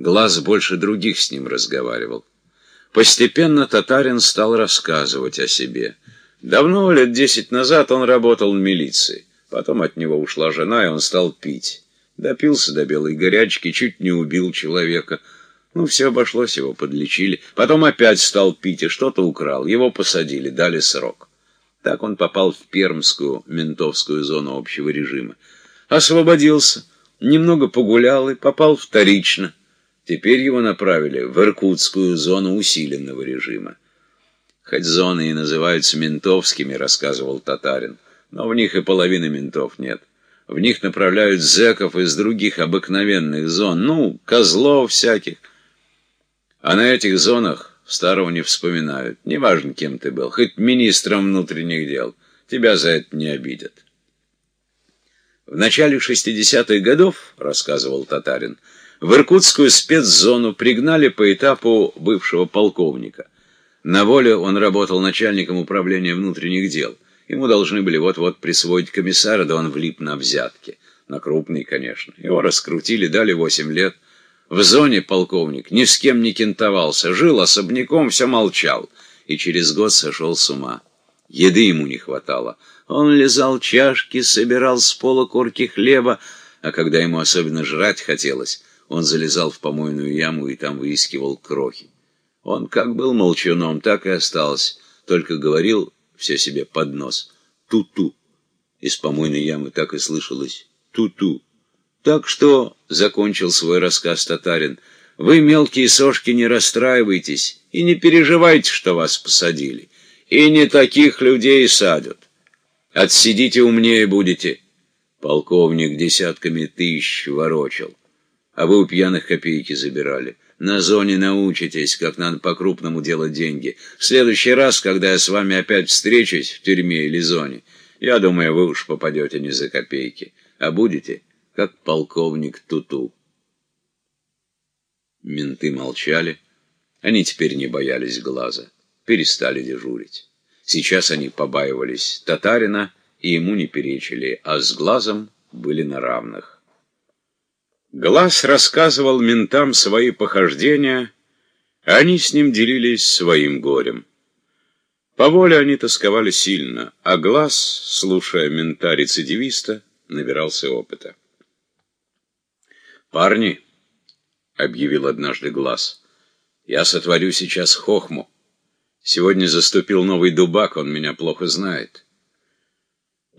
Глаз больше других с ним разговаривал. Постепенно татарин стал рассказывать о себе. Давно, лет десять назад, он работал в милиции. Потом от него ушла жена, и он стал пить. Допился до белой горячки, чуть не убил человека. Ну, все обошлось, его подлечили. Потом опять стал пить и что-то украл. Его посадили, дали срок. Так он попал в пермскую ментовскую зону общего режима. Освободился, немного погулял и попал вторично. Теперь его направили в Иркутскую зону усиленного режима. Хоть зоны и называются ментовскими, рассказывал татарин, но в них и половины ментов нет. В них направляют зэков из других обыкновенных зон, ну, козлов всяких. А на этих зонах старого не вспоминают. Неважно, кем ты был, хоть министром внутренних дел. Тебя за это не обидят. В начале 60-х годов, рассказывал татарин, в иркутскую спецзону пригнали по этапу бывшего полковника. На воле он работал начальником управления внутренних дел. Ему должны были вот-вот присвоить комиссара, да он влип на взятки. На крупный, конечно. Его раскрутили, дали восемь лет. В зоне полковник ни с кем не кентовался, жил особняком, все молчал. И через год сошел с ума. Еды ему не хватало. Он лизал чашки, собирал с пола корки хлеба, а когда ему особенно жрать хотелось, он залезал в помойную яму и там выискивал крохи. Он как был молчуном, так и остался, только говорил все себе под нос «ту-ту». Из помойной ямы так и слышалось «ту-ту». Так что, — закончил свой рассказ татарин, — вы, мелкие сошки, не расстраивайтесь и не переживайте, что вас посадили. И не таких людей садят. Отсидите умнее будете. Полковник десятками тысяч ворочал а вы у пьяных копейки забирали. На зоне научитесь, как надо по-крупному делать деньги. В следующий раз, когда я с вами опять встречусь в тюрьме или зоне, я думаю, вы уж попадете не за копейки, а будете, как полковник Туту. Менты молчали. Они теперь не боялись глаза, перестали дежурить. Сейчас они побаивались татарина и ему не перечили, а с глазом были на равных. Глаз рассказывал ментам свои похождения, а они с ним делились своим горем. По воле они тосковали сильно, а Глаз, слушая мента-рецидивиста, набирался опыта. «Парни», — объявил однажды Глаз, — «я сотворю сейчас хохму. Сегодня заступил новый дубак, он меня плохо знает».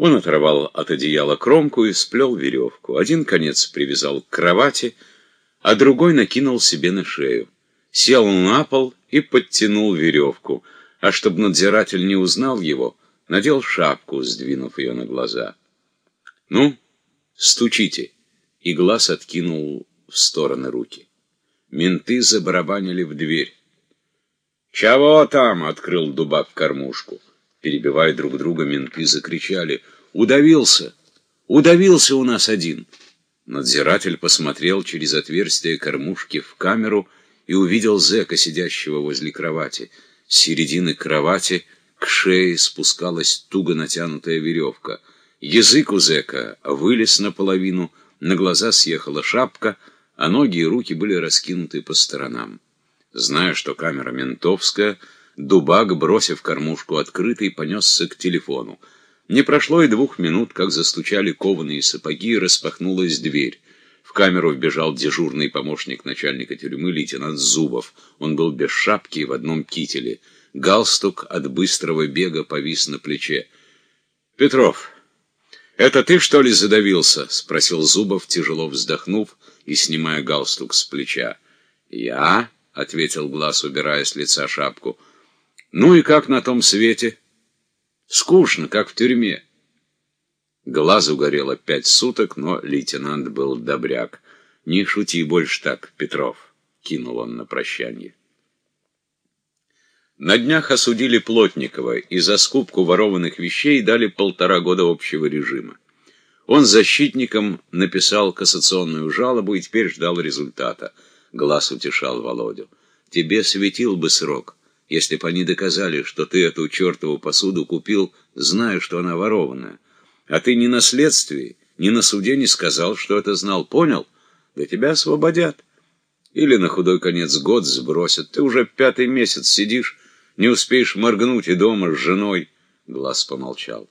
Он оторвал от одеяла кромку и сплел веревку. Один конец привязал к кровати, а другой накинул себе на шею. Сел на пол и подтянул веревку, а чтобы надзиратель не узнал его, надел шапку, сдвинув ее на глаза. «Ну, стучите!» И глаз откинул в стороны руки. Менты забарабанили в дверь. «Чего там?» — открыл дубак кормушку. Перебивая друг друга, менты закричали. «Удавился! Удавился у нас один!» Надзиратель посмотрел через отверстие кормушки в камеру и увидел зэка, сидящего возле кровати. С середины кровати к шее спускалась туго натянутая веревка. Язык у зэка вылез наполовину, на глаза съехала шапка, а ноги и руки были раскинуты по сторонам. Зная, что камера ментовская, Дубак, бросив кормушку открытой, понесся к телефону. Не прошло и двух минут, как застучали кованые сапоги, и распахнулась дверь. В камеру вбежал дежурный помощник начальника тюрьмы лейтенант Зубов. Он был без шапки и в одном кителе. Галстук от быстрого бега повис на плече. «Петров, это ты, что ли, задавился?» — спросил Зубов, тяжело вздохнув и снимая галстук с плеча. «Я?» — ответил Глаз, убирая с лица шапку — ну и как на том свете? Скучно, как в тюрьме. Глазу горело пять суток, но лейтенант был добряк. Не шути больше так, Петров, кинул он на прощание. На днях осудили Плотникова и за скупку ворованных вещей дали полтора года общего режима. Он защитником написал кассационную жалобу и теперь ждал результата. Глаз утешал Володю. Тебе светил бы срок если бы они доказали, что ты эту чертову посуду купил, зная, что она ворованная. А ты ни на следствии, ни на суде не сказал, что это знал. Понял? Да тебя освободят. Или на худой конец год сбросят. Ты уже пятый месяц сидишь, не успеешь моргнуть и дома с женой. Глаз помолчал.